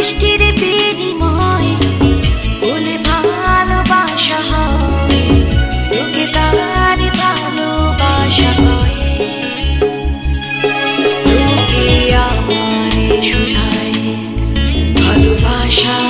বৃষ্টির বিনিময় বলে ভালোবাসা হয়। লোকে তার ভালোবাসা হয়। লোকে আমার সুরায় ভালোবাসা